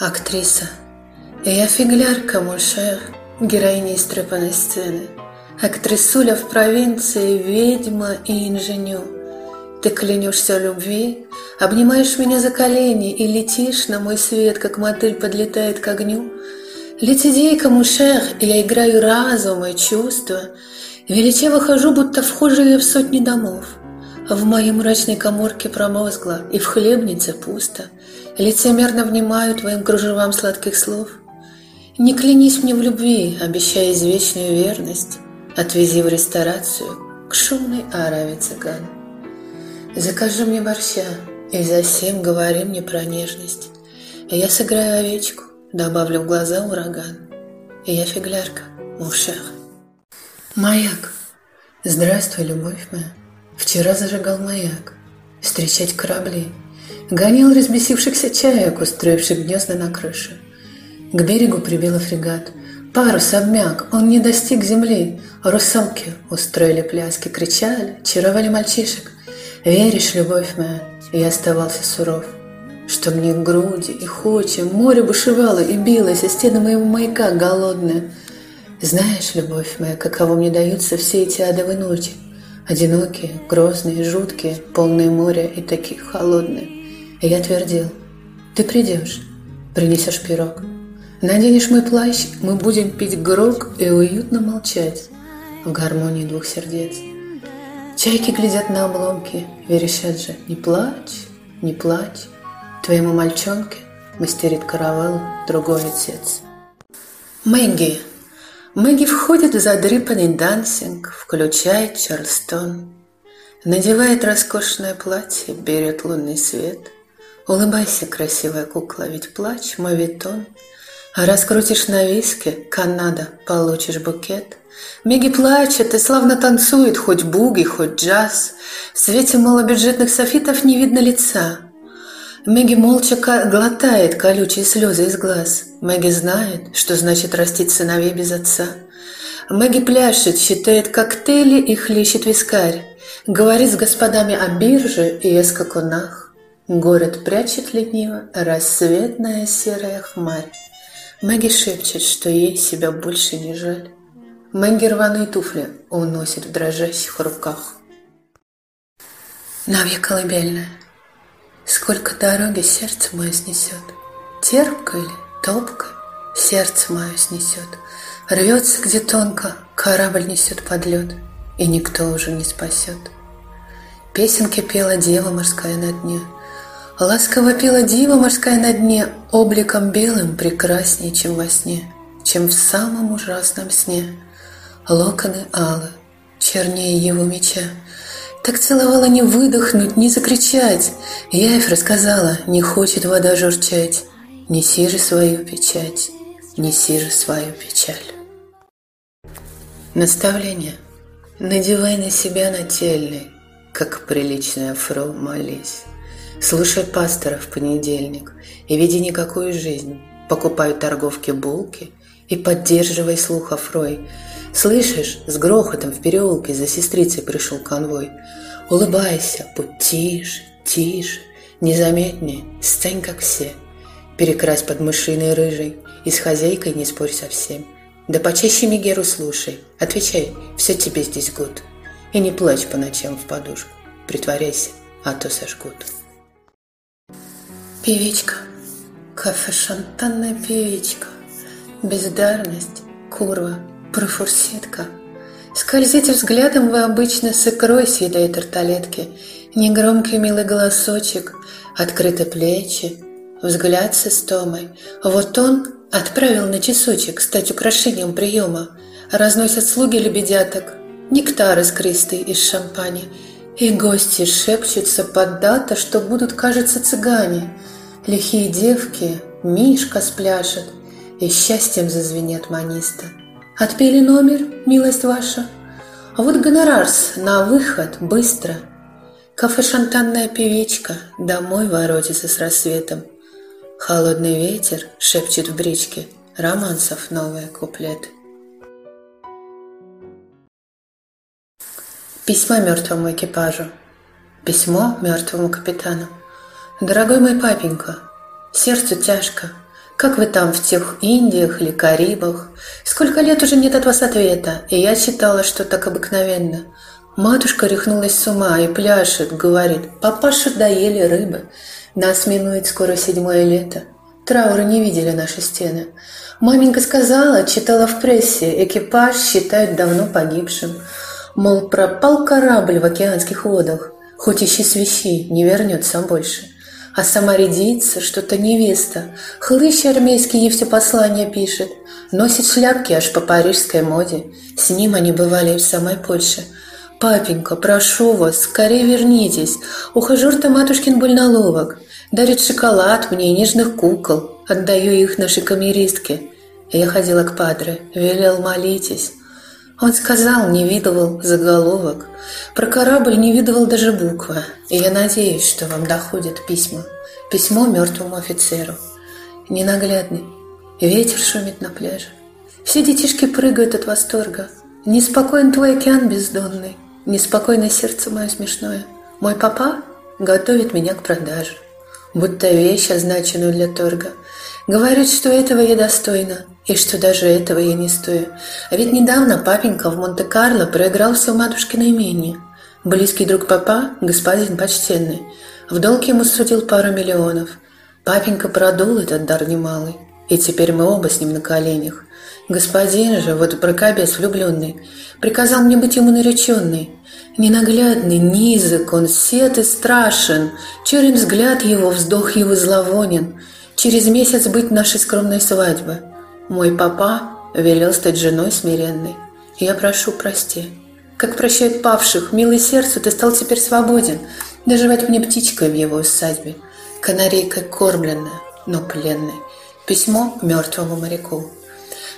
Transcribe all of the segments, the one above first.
Актриса. Я фиглярка, мушер, героиня истрепанной сцены. Актрисуля в провинции, ведьма и инженю. Ты клянешься любви, обнимаешь меня за колени и летишь на мой свет, как мотыль подлетает к огню. Лицедейка, мушер, я играю разум и чувства, величаво хожу, будто вхожая в сотни домов. В моей мрачной коморке промозгло, и в хлебнице пусто. Лицемерно внимаю твоим кружевам сладких слов. Не клянись мне в любви, обещая извечную верность. Отвези в ресторацию к шумной араве цыган. Закажи мне борща, и за всем говори мне про нежность. Я сыграю овечку, добавлю в глаза ураган. И я фиглярка, мушах. Маяк. Здравствуй, любовь моя. Вчера зажигал маяк. Встречать корабли. Гонял разбесившихся чаек, устроивших гнезда на крыше. К берегу прибило фрегат. Парус обмяк, он не достиг земли. Русалки устроили пляски, кричали, чаровали мальчишек. Веришь, любовь моя, я оставался суров. Что мне груди и хочем, море бушевало и билось, а стены моего маяка голодные. Знаешь, любовь моя, каково мне даются все эти адовые ночи. Одинокие, грозные, жуткие, полные моря и такие холодные. Я твердил, ты придешь, принесешь пирог. Наденешь мой плащ, мы будем пить грог и уютно молчать в гармонии двух сердец. Чайки глядят на обломки, верещат же, не плачь, не плачь. Твоему мальчонке мастерит каравеллу другой отец. Мэгги, Мэгги входит в задрипанный дансинг, включает Чарльстон, надевает роскошное платье, берет лунный свет. Улыбайся, красивая кукла, ведь плач, мавитон. А раскрутишь на виске, Канада, получишь букет. Мэгги плачет и славно танцует, хоть буги, хоть джаз. В свете малобюджетных софитов не видно лица. Мэгги молча глотает колючие слезы из глаз. Мэгги знает, что значит растить сыновей без отца. Мэгги пляшет, считает коктейли и хлещет вискарь. Говорит с господами о бирже и о скакунах. Город прячет лениво рассветная серая хмарь. Мэгги шепчет, что ей себя больше не жаль. Мэгги рваные туфли уносит в дрожащих руках. Навья колыбельная. Сколько дороги сердце мое снесет, Терпко или топко сердце мое снесет, Рвется где тонко, корабль несет под лед, И никто уже не спасет. Песенки пела дева морская на дне, Ласково пела дива морская на дне, Обликом белым прекраснее, чем во сне, Чем в самом ужасном сне. Локоны алы, чернее его меча, так целовала не выдохнуть, не закричать. Яев рассказала, не хочет вода журчать. Неси же свою печать, неси же свою печаль. Наставление. Надевай на себя нательный, как приличная фру молись. Слушай пастора в понедельник и веди никакую жизнь. Покупай торговки булки и поддерживай слух Афрой, Слышишь, с грохотом в переулке за сестрицей пришел конвой. Улыбайся, будь тише, тише, незаметнее, стань как все. Перекрась под мышиной рыжей, и с хозяйкой не спорь совсем. Да почаще Мегеру слушай, отвечай, все тебе здесь гуд. И не плачь по ночам в подушку, притворяйся, а то сожгут. Певичка, кафе-шантанная певичка, бездарность, курва – Профурсетка. Скользите взглядом вы обычно с икрой съедая тарталетки. Негромкий милый голосочек, открыты плечи, взгляд с истомой. Вот он отправил на часочек стать украшением приема. Разносят слуги лебедяток, нектар искристый из шампани. И гости шепчутся под дата, что будут, кажется, цыгане. Лихие девки, Мишка спляшет, и счастьем зазвенят маниста. Отпели номер, милость ваша. А вот гонорарс на выход, быстро. Кафе-шантанная певичка домой воротится с рассветом. Холодный ветер шепчет в бричке, романсов новые куплеты. Письмо мертвому экипажу. Письмо мертвому капитану. Дорогой мой папенька, сердцу тяжко. Как вы там в тех Индиях или Карибах? Сколько лет уже нет от вас ответа, и я считала, что так обыкновенно. Матушка рехнулась с ума и пляшет, говорит, папаша доели рыбы. Нас минует скоро седьмое лето. Траура не видели наши стены. Маменька сказала, читала в прессе, экипаж считают давно погибшим. Мол, пропал корабль в океанских водах, хоть ищи свищи, не вернется больше. А сама рядится, что-то невеста, хлыщ армейский ей все послания пишет, носит шляпки аж по парижской моде. С ним они бывали в самой Польше. «Папенька, прошу вас, скорее вернитесь. Ухажер-то матушкин больноловок. Дарит шоколад мне и нежных кукол. Отдаю их нашей камеристке». Я ходила к падре, велел молитесь. Он сказал, не видывал заголовок. Про корабль не видывал даже буква. И я надеюсь, что вам доходит письма. Письмо мертвому офицеру. Ненаглядный. Ветер шумит на пляже. Все детишки прыгают от восторга. Неспокоен твой океан бездонный. Неспокойно сердце мое смешное. Мой папа готовит меня к продаже. Будто вещь, означенную для торга. Говорит, что этого я достойна, и что даже этого я не стою. А ведь недавно папенька в Монте-Карло проиграл все матушкино имение. Близкий друг папа, господин почтенный, в долг ему судил пару миллионов. Папенька продул этот дар немалый, и теперь мы оба с ним на коленях. Господин же, вот прокобес влюбленный, приказал мне быть ему нареченной. Ненаглядный, низок он, сет и страшен, черен взгляд его, вздох его зловонен — Через месяц быть нашей скромной свадьбы. Мой папа велел стать женой смиренной. Я прошу, прости. Как прощают павших, милый сердцу, ты стал теперь свободен. Доживать мне птичкой в его усадьбе. Канарейкой кормленная, но пленной. Письмо мертвому моряку.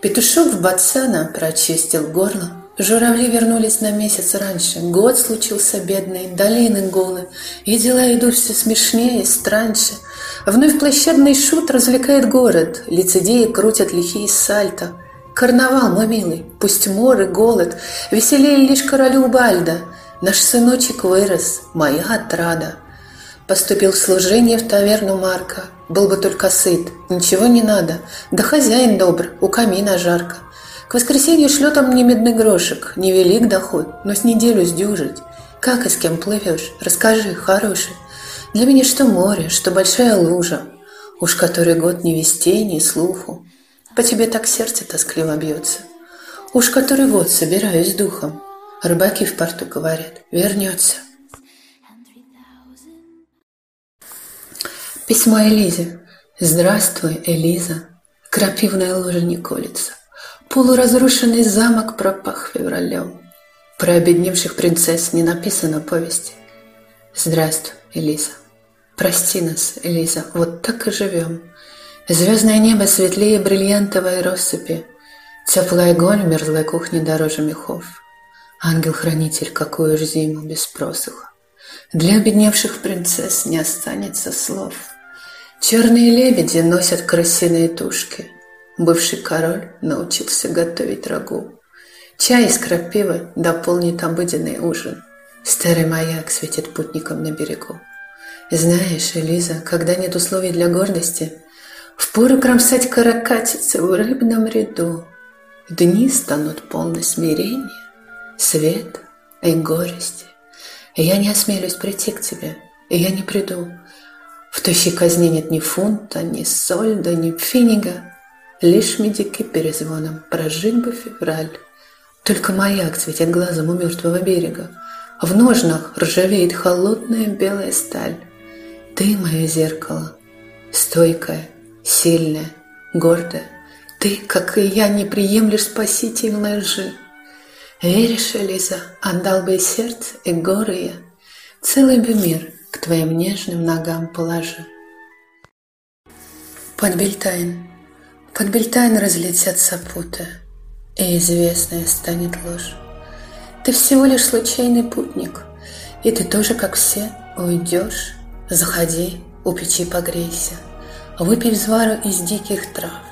Петушок в Бацана прочистил горло, Журавли вернулись на месяц раньше. Год случился бедный, долины голы, и дела идут все смешнее и страньше. Вновь площадный шут развлекает город, лицедеи крутят лихие сальто. Карнавал, мой милый, пусть мор и голод, веселее лишь королю Бальда. Наш сыночек вырос, моя отрада. Поступил в служение в таверну Марка, был бы только сыт, ничего не надо, да хозяин добр, у камина жарко. К воскресенью шлет он мне медный грошек, невелик доход, но с неделю сдюжить. Как и с кем плывешь? Расскажи, хороший. Для меня что море, что большая лужа. Уж который год ни вестей, ни слуху. По тебе так сердце тоскливо бьется. Уж который год собираюсь духом. Рыбаки в порту говорят, вернется. Письмо Элизе. Здравствуй, Элиза. Крапивная ложа не колется. Полуразрушенный замок пропах февралем. Про обедневших принцесс не написано повести. Здравствуй, Элиза. Прости нас, Элиза, вот так и живем. Звездное небо светлее бриллиантовой россыпи. Теплый огонь в мерзлой кухне дороже мехов. Ангел-хранитель, какую ж зиму без просуха. Для обедневших принцесс не останется слов. Черные лебеди носят крысиные тушки. Бывший король научился готовить рагу. Чай из крапивы дополнит обыденный ужин. Старый маяк светит путникам на берегу. Знаешь, Элиза, когда нет условий для гордости, впору кромсать каракатицы в рыбном ряду. Дни станут полны смирения, свет и горести. я не осмелюсь прийти к тебе, и я не приду. В тощей казне нет ни фунта, ни сольда, ни пфенига. Лишь медики перезвоном прожить бы февраль. Только маяк светит глазом у мертвого берега. В ножнах ржавеет холодная белая сталь. Ты мое зеркало, стойкое, сильное, гордое. Ты, как и я, не приемлешь спасительной лжи. Веришь, Элиза, отдал бы сердце и горы я, Целый бы мир к твоим нежным ногам положи. Подбельтайн под Бельтайн разлетятся путы, и известная станет ложь. Ты всего лишь случайный путник, и ты тоже, как все, уйдешь. Заходи, у печи погрейся, выпей взвару из диких трав.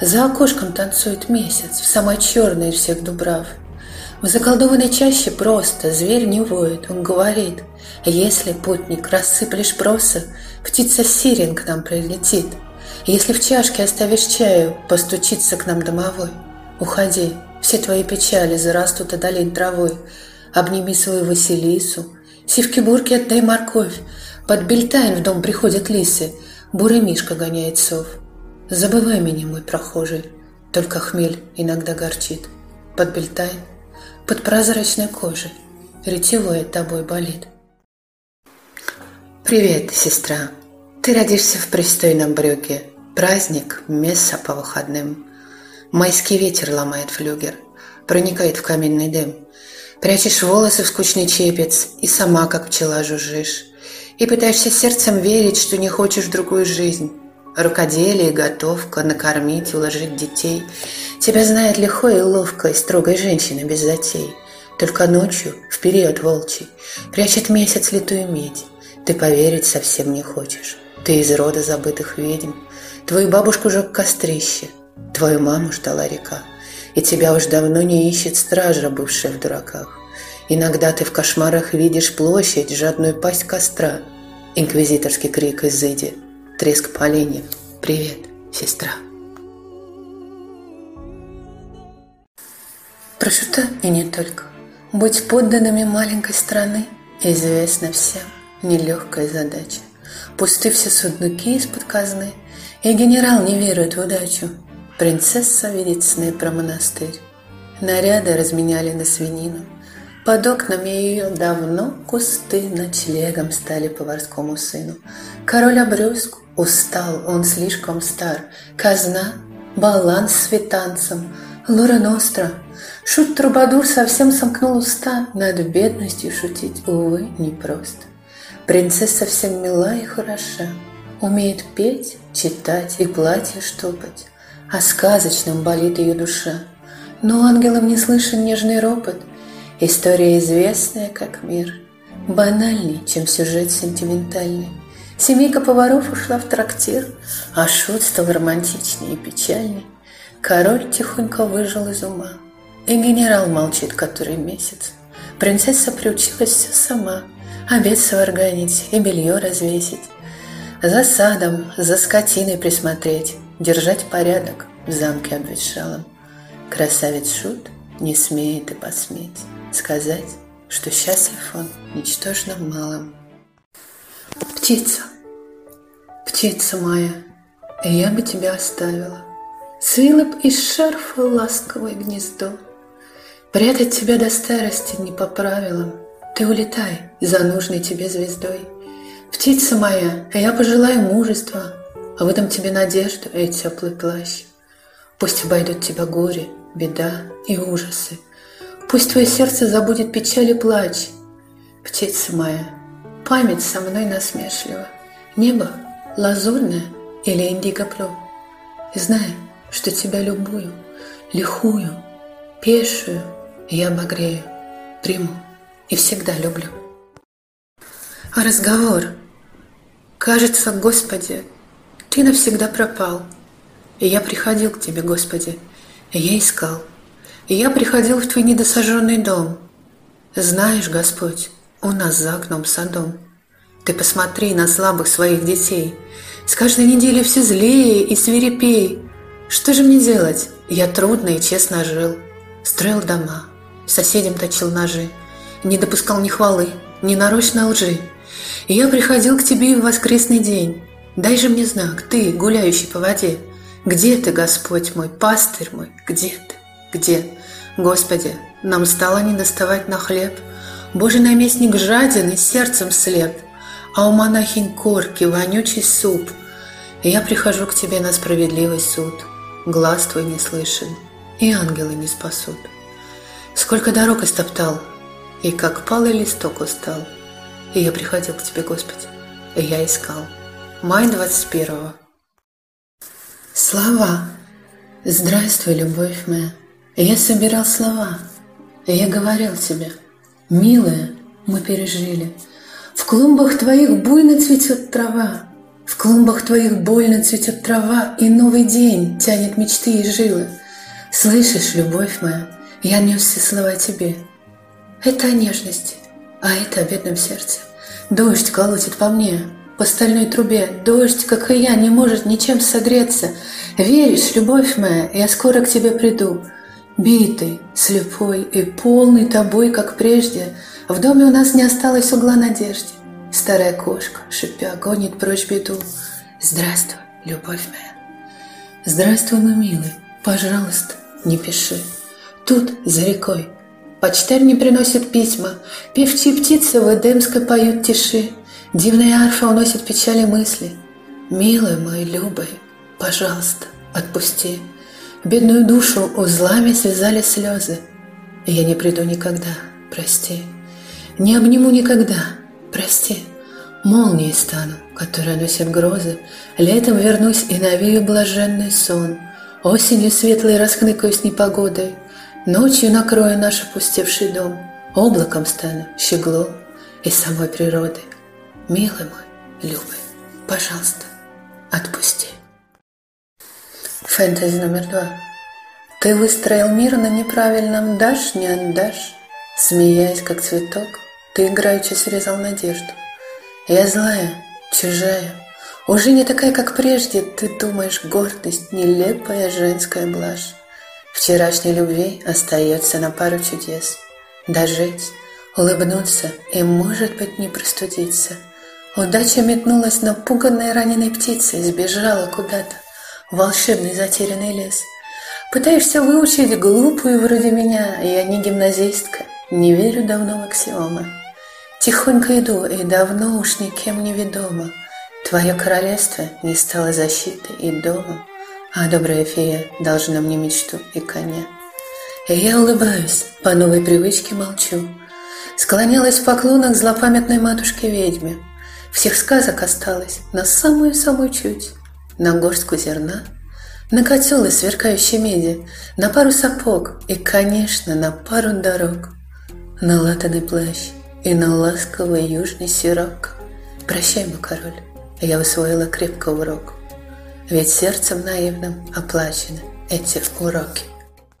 За окошком танцует месяц в самой черной всех дубрав. В заколдованной чаще просто зверь не воет, он говорит, если, путник, рассыплешь проса, птица сирен к нам прилетит — Если в чашке оставишь чаю, постучится к нам домовой. Уходи, все твои печали зарастут одолень травой. Обними свою Василису, сивки-бурки отдай морковь. Под бельтайн в дом приходят лисы, бурый мишка гоняет сов. Забывай меня, мой прохожий, только хмель иногда горчит. Под бельтайн, под прозрачной кожей, ретевое тобой болит. Привет, сестра. Ты родишься в пристойном брюке. Праздник, месса по выходным. Майский ветер ломает флюгер, проникает в каменный дым. Прячешь волосы в скучный чепец и сама, как пчела, жужжишь. И пытаешься сердцем верить, что не хочешь другую жизнь. Рукоделие, готовка, накормить, уложить детей. Тебя знает легко и ловко, и строгой женщины без затей. Только ночью, в период волчий, прячет месяц литую медь. Ты поверить совсем не хочешь. Ты из рода забытых ведьм. Твою бабушку жег кострище. Твою маму ждала река. И тебя уж давно не ищет стража, бывшая в дураках. Иногда ты в кошмарах видишь площадь, жадную пасть костра. Инквизиторский крик «Изыди!» Треск поленьев. «Привет, сестра!» Прошута и не только. Быть подданными маленькой страны известно всем нелегкая задача. Пусты все сундуки из-под казны, и генерал не верует в удачу. Принцесса видит сны про монастырь. Наряды разменяли на свинину. Под окнами ее давно кусты ночлегом стали поварскому сыну. Король обрюзг, устал, он слишком стар. Казна, баланс с витанцем, Лора Ностра. Шут Трубадур совсем сомкнул уста, над бедностью шутить, увы, непросто. Принцесса всем мила и хороша, Умеет петь, читать и платье штопать, А сказочным болит ее душа. Но ангелам не слышен нежный ропот, История известная, как мир, Банальней, чем сюжет сентиментальный. Семейка поваров ушла в трактир, А шут стал романтичнее и печальней. Король тихонько выжил из ума, И генерал молчит который месяц. Принцесса приучилась все сама — обед сварганить и белье развесить, за садом, за скотиной присмотреть, держать порядок в замке обветшалом. Красавец Шут не смеет и посметь сказать, что счастлив он ничтожно малым. Птица, птица моя, я бы тебя оставила, Свила б из шарфа ласковое гнездо, Прятать тебя до старости не по правилам — ты улетай за нужной тебе звездой. Птица моя, я пожелаю мужества, А выдам тебе надежду и теплый плащ. Пусть обойдут тебя горе, беда и ужасы. Пусть твое сердце забудет печаль и плач. Птица моя, память со мной насмешлива. Небо лазурное или индиго-плю. Знай, что тебя любую, лихую, пешую я обогрею, приму и всегда люблю. А разговор. Кажется, Господи, Ты навсегда пропал. И я приходил к Тебе, Господи, и я искал. Я приходил в Твой недосаженный дом. Знаешь, Господь, у нас за окном садом. Ты посмотри на слабых своих детей. С каждой недели все злее и свирепей. Что же мне делать? Я трудно и честно жил. Строил дома, соседям точил ножи не допускал ни хвалы, ни нарочной лжи. И я приходил к тебе в воскресный день. Дай же мне знак, ты, гуляющий по воде. Где ты, Господь мой, пастырь мой, где ты, где? Господи, нам стало не доставать на хлеб. Божий наместник жаден и сердцем слеп, а у монахинь корки вонючий суп. И я прихожу к тебе на справедливый суд. Глаз твой не слышен, и ангелы не спасут. Сколько дорог истоптал, и как палый листок устал. И я приходил к тебе, Господи, и я искал. Май 21-го. Слова. Здравствуй, любовь моя. Я собирал слова. Я говорил тебе, милая, мы пережили. В клумбах твоих буйно цветет трава. В клумбах твоих больно цветет трава, И новый день тянет мечты и жилы. Слышишь, любовь моя, я нес все слова тебе — это о нежности, а это о бедном сердце. Дождь колотит по мне, по стальной трубе, дождь, как и я, не может ничем согреться. Веришь, любовь моя, я скоро к тебе приду. Битый, слепой и полный тобой, как прежде, в доме у нас не осталось угла надежды. Старая кошка, шипя, гонит прочь беду. Здравствуй, любовь моя. Здравствуй, мой милый, пожалуйста, не пиши. Тут, за рекой, почтарь не приносит письма, Певчие птицы в Эдемской поют тиши, Дивная арфа уносит печали мысли. Милый мой, любый, пожалуйста, отпусти. Бедную душу узлами связали слезы. Я не приду никогда, прости. Не обниму никогда, прости. Молнией стану, которая носит грозы. Летом вернусь и навею блаженный сон. Осенью светлой расхныкаюсь непогодой. Ночью накрою наш опустевший дом, Облаком стану, щеглом и самой природы. Милый мой, любый, пожалуйста, отпусти. Фэнтези номер два. Ты выстроил мир на неправильном «дашь, не отдашь». Смеясь, как цветок, ты играючи срезал надежду. Я злая, чужая, уже не такая, как прежде, ты думаешь, гордость, нелепая женская блажь. Вчерашней любви остается на пару чудес. Дожить, улыбнуться и, может быть, не простудиться. Удача метнулась напуганной раненой птицей, сбежала куда-то волшебный затерянный лес. Пытаешься выучить глупую вроде меня, я не гимназистка, не верю давно в аксиомы. Тихонько иду, и давно уж никем не ведомо. Твое королевство не стало защитой и домом. А добрая фея должна мне мечту и коня. И я улыбаюсь, по новой привычке молчу. Склонялась в поклонах злопамятной матушке-ведьме. Всех сказок осталось на самую-самую чуть. На горстку зерна, на котел из сверкающей меди, на пару сапог и, конечно, на пару дорог. На латаный плащ и на ласковый южный сирок. Прощай, мой король, я усвоила крепко урок ведь сердцем наивным оплачены эти уроки.